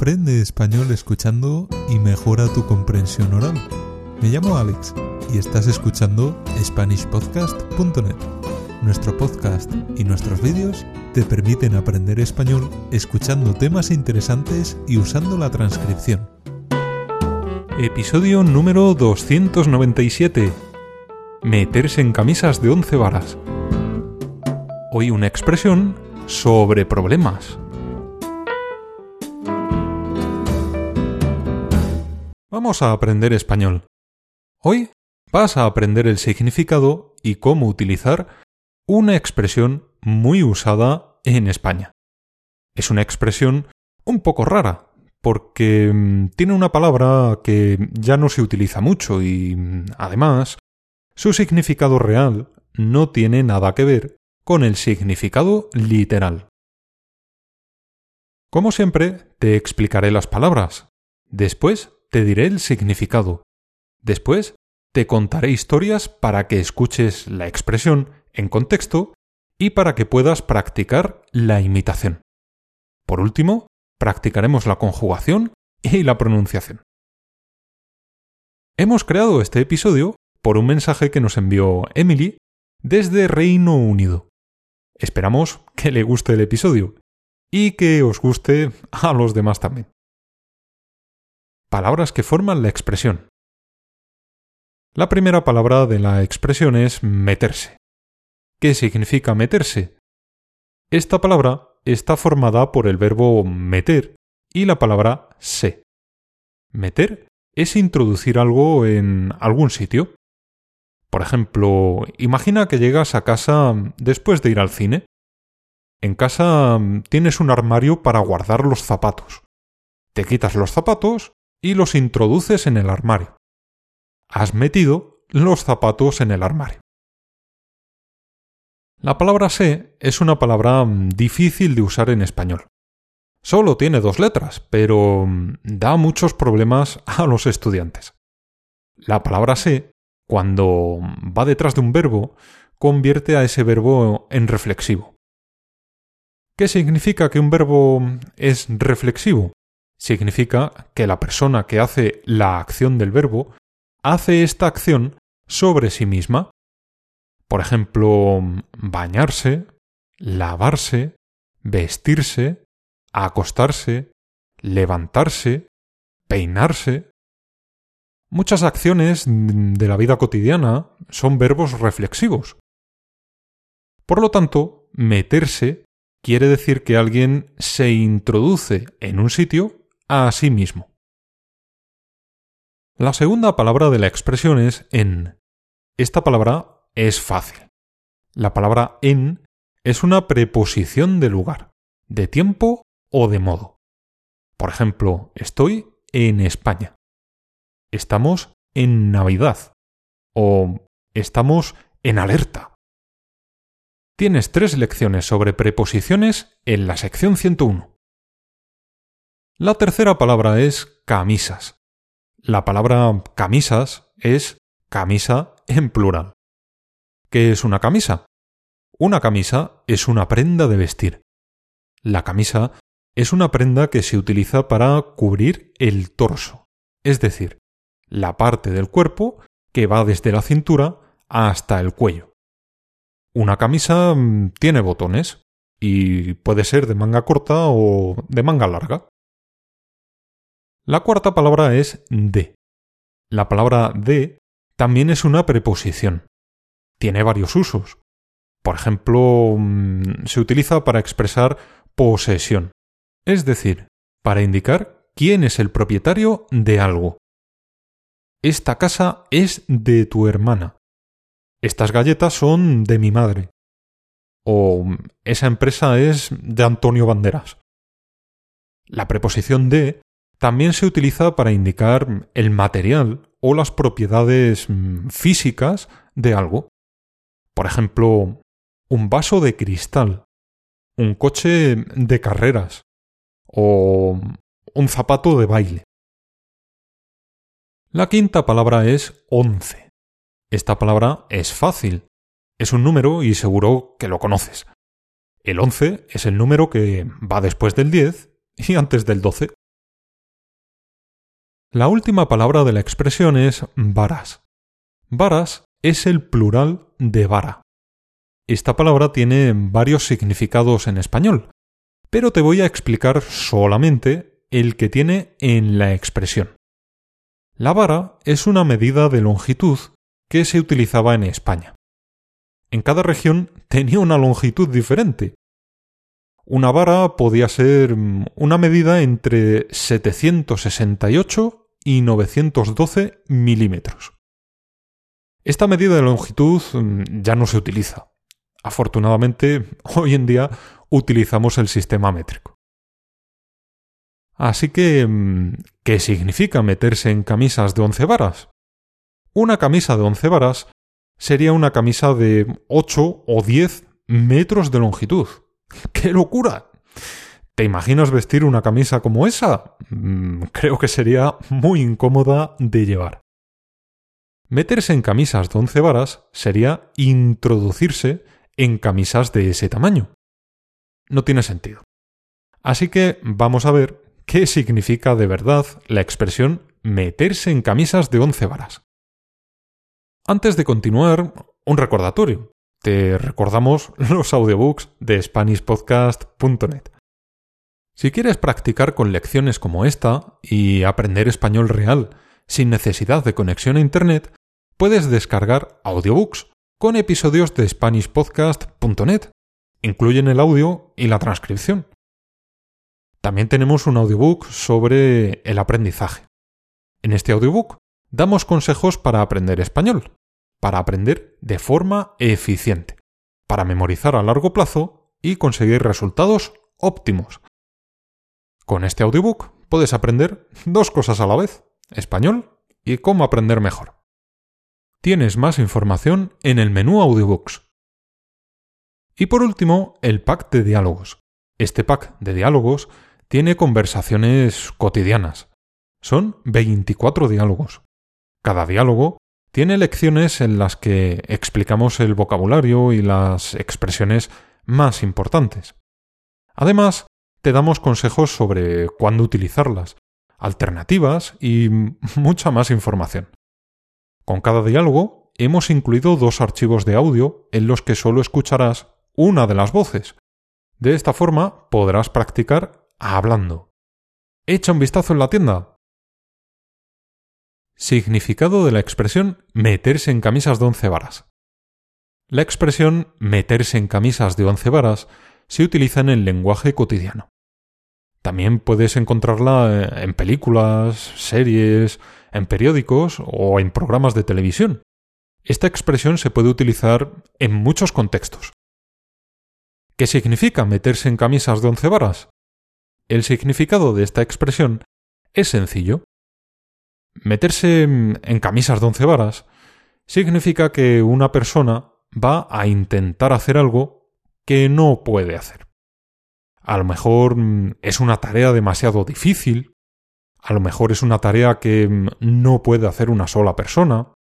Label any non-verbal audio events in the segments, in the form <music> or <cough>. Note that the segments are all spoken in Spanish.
Aprende español escuchando y mejora tu comprensión oral. Me llamo Alex y estás escuchando SpanishPodcast.net. Nuestro podcast y nuestros vídeos te permiten aprender español escuchando temas interesantes y usando la transcripción. Episodio número 297. Meterse en camisas de 11 varas. Hoy una expresión sobre problemas. Vamos a aprender español. Hoy vas a aprender el significado y cómo utilizar una expresión muy usada en España. Es una expresión un poco rara, porque mm, tiene una palabra que ya no se utiliza mucho y, mm, además, su significado real no tiene nada que ver con el significado literal. Como siempre, te explicaré las palabras. Después te diré el significado. Después, te contaré historias para que escuches la expresión en contexto y para que puedas practicar la imitación. Por último, practicaremos la conjugación y la pronunciación. Hemos creado este episodio por un mensaje que nos envió Emily desde Reino Unido. Esperamos que le guste el episodio y que os guste a los demás también. Palabras que forman la expresión. La primera palabra de la expresión es meterse. ¿Qué significa meterse? Esta palabra está formada por el verbo meter y la palabra se. Meter es introducir algo en algún sitio. Por ejemplo, imagina que llegas a casa después de ir al cine. En casa tienes un armario para guardar los zapatos. Te quitas los zapatos y los introduces en el armario. Has metido los zapatos en el armario. La palabra sé es una palabra mm, difícil de usar en español. Solo tiene dos letras, pero mm, da muchos problemas <laughs> a los estudiantes. La palabra sé, cuando mm, va detrás de un verbo, convierte a ese verbo en reflexivo. ¿Qué significa que un verbo es reflexivo? Significa que la persona que hace la acción del verbo hace esta acción sobre sí misma. Por ejemplo, bañarse, lavarse, vestirse, acostarse, levantarse, peinarse. Muchas acciones de la vida cotidiana son verbos reflexivos. Por lo tanto, meterse quiere decir que alguien se introduce en un sitio a sí mismo. La segunda palabra de la expresión es en. Esta palabra es fácil. La palabra en es una preposición de lugar, de tiempo o de modo. Por ejemplo, estoy en España. Estamos en Navidad. O estamos en alerta. Tienes tres lecciones sobre preposiciones en la sección 101. La tercera palabra es camisas. La palabra camisas es camisa en plural. ¿Qué es una camisa? Una camisa es una prenda de vestir. La camisa es una prenda que se utiliza para cubrir el torso, es decir, la parte del cuerpo que va desde la cintura hasta el cuello. Una camisa mm, tiene botones y puede ser de manga corta o de manga larga. La cuarta palabra es de. La palabra de también es una preposición. Tiene varios usos. Por ejemplo, mm, se utiliza para expresar posesión, es decir, para indicar quién es el propietario de algo. Esta casa es de tu hermana. Estas galletas son de mi madre. O esa empresa es de Antonio Banderas. La preposición de también se utiliza para indicar el material o las propiedades mm, físicas de algo. Por ejemplo, un vaso de cristal, un coche de carreras o un zapato de baile. La quinta palabra es once. Esta palabra es fácil. Es un número y seguro que lo conoces. El once es el número que va después del diez y antes del doce. La última palabra de la expresión es varas. Varas es el plural de vara. Esta palabra tiene varios significados en español, pero te voy a explicar solamente el que tiene en la expresión. La vara es una medida de longitud que se utilizaba en España. En cada región tenía una longitud diferente. Una vara podía ser mm, una medida entre 768 y 912 milímetros. Esta medida de longitud mm, ya no se utiliza. Afortunadamente, <laughs> hoy en día utilizamos el sistema métrico. Así que, mm, ¿qué significa meterse en camisas de 11 varas? Una camisa de 11 varas sería una camisa de 8 o 10 metros de longitud. <laughs> ¡Qué locura! ¿Te imaginas vestir una camisa como esa? Mm, creo que sería muy incómoda de llevar. Meterse en camisas de 11 varas sería introducirse en camisas de ese tamaño. No tiene sentido. Así que vamos a ver qué significa de verdad la expresión meterse en camisas de 11 varas. Antes de continuar, un recordatorio. Te recordamos los audiobooks de SpanishPodcast.net. Si quieres practicar con lecciones como esta y aprender español real sin necesidad de conexión a Internet, puedes descargar audiobooks con episodios de SpanishPodcast.net. Incluyen el audio y la transcripción. También tenemos un audiobook sobre el aprendizaje. En este audiobook damos consejos para aprender español, para aprender de forma eficiente, para memorizar a largo plazo y conseguir resultados óptimos. Con este audiobook puedes aprender dos cosas a la vez, español y cómo aprender mejor. Tienes más información en el menú Audiobooks. Y por último, el pack de diálogos. Este pack de diálogos tiene conversaciones cotidianas. Son 24 diálogos. Cada diálogo tiene lecciones en las que explicamos el vocabulario y las expresiones más importantes. Además, te damos consejos sobre cuándo utilizarlas, alternativas y <laughs> mucha más información. Con cada diálogo hemos incluido dos archivos de audio en los que solo escucharás una de las voces. De esta forma podrás practicar hablando. Echa un vistazo en la tienda. Significado de la expresión meterse en camisas de once varas. La expresión meterse en camisas de once varas se utiliza en el lenguaje cotidiano. También puedes encontrarla en películas, series, en periódicos o en programas de televisión. Esta expresión se puede utilizar en muchos contextos. ¿Qué significa meterse en camisas de once varas? El significado de esta expresión es sencillo. Meterse en camisas de once varas significa que una persona va a intentar hacer algo que no puede hacer. A lo mejor es una tarea demasiado difícil, a lo mejor es una tarea que mm, no puede hacer una sola persona.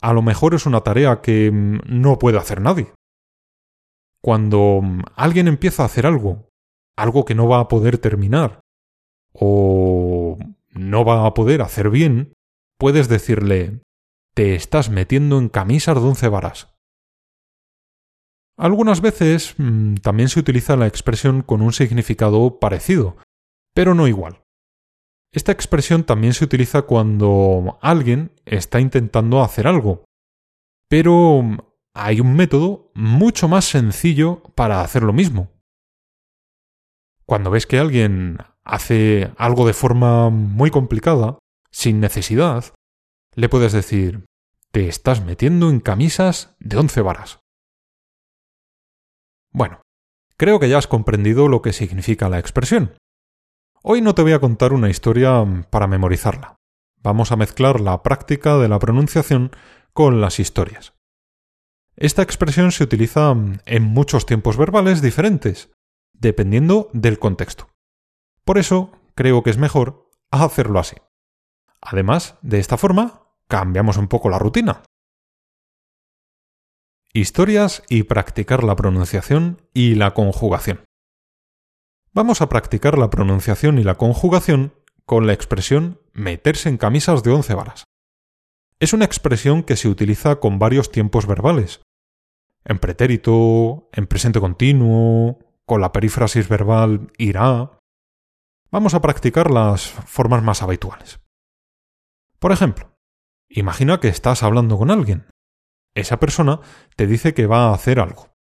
A lo mejor es una tarea que mm, no puede hacer nadie. Cuando mm, alguien empieza a hacer algo, algo que no va a poder terminar, o no va a poder hacer bien, puedes decirle te estás metiendo en camisas de once varas. Algunas veces también se utiliza la expresión con un significado parecido, pero no igual. Esta expresión también se utiliza cuando alguien está intentando hacer algo, pero hay un método mucho más sencillo para hacer lo mismo. Cuando ves que alguien hace algo de forma muy complicada, sin necesidad, le puedes decir, te estás metiendo en camisas de once varas. Bueno, creo que ya has comprendido lo que significa la expresión. Hoy no te voy a contar una historia para memorizarla. Vamos a mezclar la práctica de la pronunciación con las historias. Esta expresión se utiliza en muchos tiempos verbales diferentes, dependiendo del contexto. Por eso creo que es mejor hacerlo así. Además, de esta forma, cambiamos un poco la rutina. Historias y practicar la pronunciación y la conjugación. Vamos a practicar la pronunciación y la conjugación con la expresión meterse en camisas de once varas. Es una expresión que se utiliza con varios tiempos verbales. En pretérito, en presente continuo, con la perífrasis verbal irá. Vamos a practicar las formas más habituales. Por ejemplo, imagina que estás hablando con alguien. Esa persona te dice que va a hacer algo.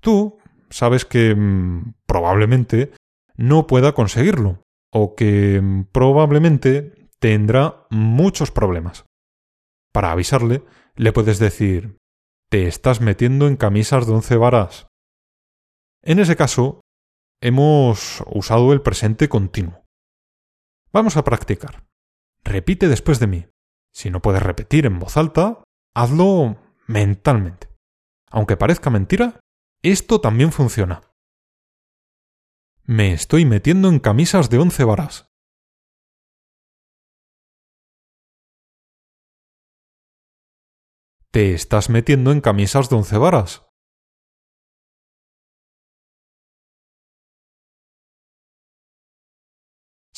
Tú sabes que mm, probablemente no pueda conseguirlo o que mm, probablemente tendrá muchos problemas. Para avisarle, le puedes decir te estás metiendo en camisas de once varas. En ese caso, hemos usado el presente continuo. Vamos a practicar. Repite después de mí. Si no puedes repetir en voz alta, hazlo mentalmente. Aunque parezca mentira, esto también funciona. Me estoy metiendo en camisas de once varas. Te estás metiendo en camisas de once varas.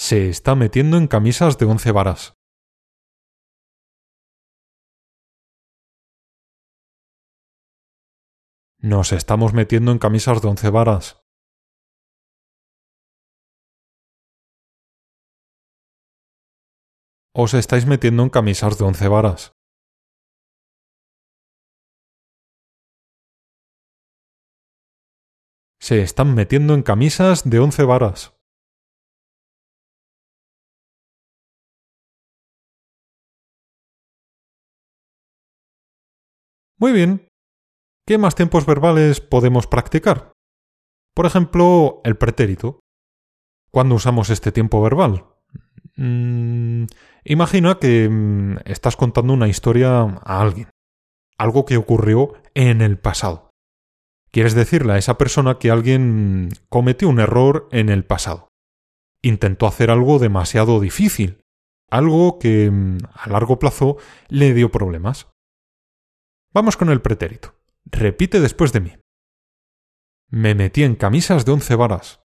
Se está metiendo en camisas de once varas. Nos estamos metiendo en camisas de once varas. Os estáis metiendo en camisas de once varas. Se están metiendo en camisas de once varas. Muy bien. ¿Qué más tiempos verbales podemos practicar? Por ejemplo, el pretérito. ¿Cuándo usamos este tiempo verbal? Mm, imagina que mm, estás contando una historia a alguien. Algo que ocurrió en el pasado. Quieres decirle a esa persona que alguien cometió un error en el pasado. Intentó hacer algo demasiado difícil, algo que mm, a largo plazo le dio problemas. Vamos con el pretérito. Repite después de mí. Me metí en camisas de once varas.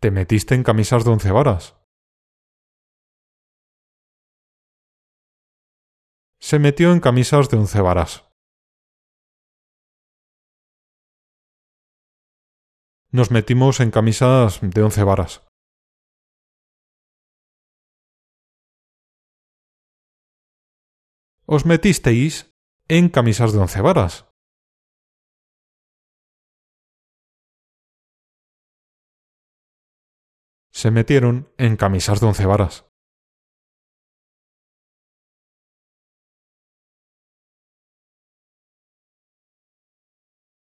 Te metiste en camisas de once varas. se metió en camisas de once varas. Nos metimos en camisas de once varas. Os metisteis en camisas de once varas. Se metieron en camisas de once varas.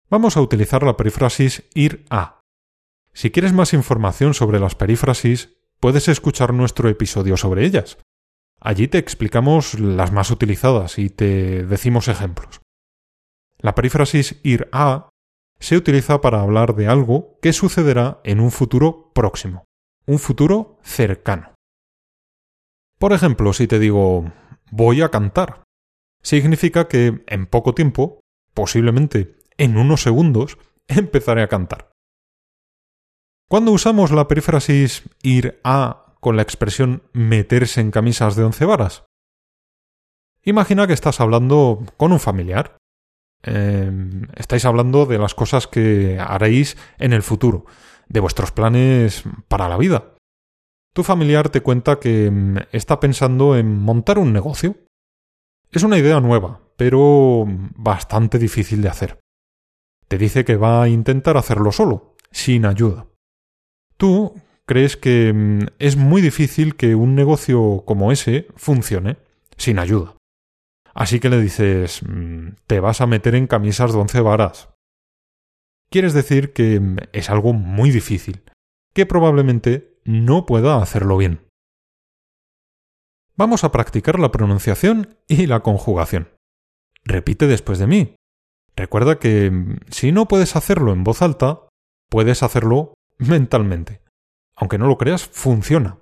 Vamos a utilizar la perífrasis ir a. Si quieres más información sobre las perífrasis, puedes escuchar nuestro episodio sobre ellas. Allí te explicamos las más utilizadas y te decimos ejemplos. La perífrasis ir a se utiliza para hablar de algo que sucederá en un futuro próximo, un futuro cercano. Por ejemplo, si te digo voy a cantar, significa que en poco tiempo, posiblemente en unos segundos, empezaré a cantar. Cuando usamos la perífrasis ir a con la expresión meterse en camisas de once varas? Imagina que estás hablando con un familiar. Em, estáis hablando de las cosas que haréis en el futuro, de vuestros planes para la vida. Tu familiar te cuenta que em, está pensando en montar un negocio. Es una idea nueva, pero bastante difícil de hacer. Te dice que va a intentar hacerlo solo, sin ayuda. Tú crees que mm, es muy difícil que un negocio como ese funcione sin ayuda. Así que le dices, mm, te vas a meter en camisas de once varas. Quieres decir que mm, es algo muy difícil, que probablemente no pueda hacerlo bien. Vamos a practicar la pronunciación y la conjugación. Repite después de mí. Recuerda que si no puedes hacerlo en voz alta, puedes hacerlo mentalmente. Aunque no lo creas, funciona.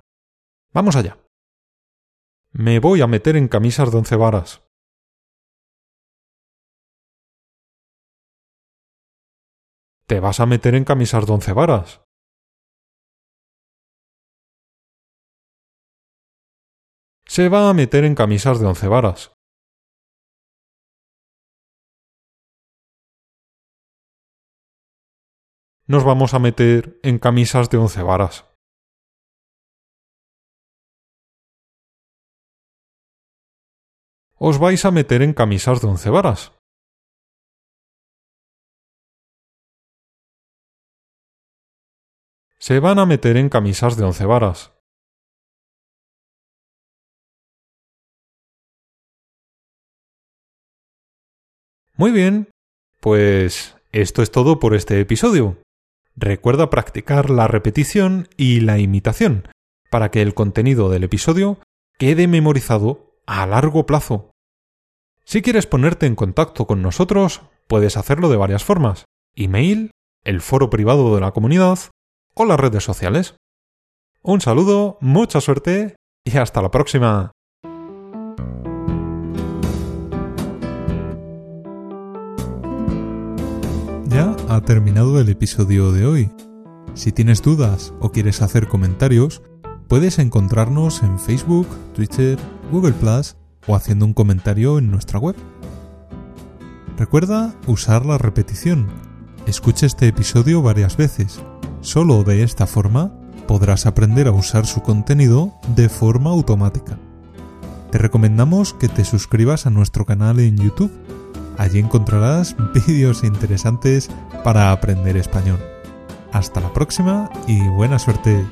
Vamos allá. Me voy a meter en camisas de once varas. Te vas a meter en camisas de once varas. Se va a meter en camisas de once varas. Nos vamos a meter en camisas de once varas. Os vais a meter en camisas de once varas. Se van a meter en camisas de once varas. Muy bien, pues esto es todo por este episodio. Recuerda practicar la repetición y la imitación para que el contenido del episodio quede memorizado a largo plazo. Si quieres ponerte en contacto con nosotros, puedes hacerlo de varias formas. Email, el foro privado de la comunidad o las redes sociales. Un saludo, mucha suerte y hasta la próxima. Ha terminado el episodio de hoy. Si tienes dudas o quieres hacer comentarios, puedes encontrarnos en Facebook, Twitter, Google Plus o haciendo un comentario en nuestra web. Recuerda usar la repetición. Escucha este episodio varias veces. Solo de esta forma podrás aprender a usar su contenido de forma automática. Te recomendamos que te suscribas a nuestro canal en YouTube Allí encontrarás <laughs> vídeos interesantes para aprender español. Hasta la próxima y buena suerte.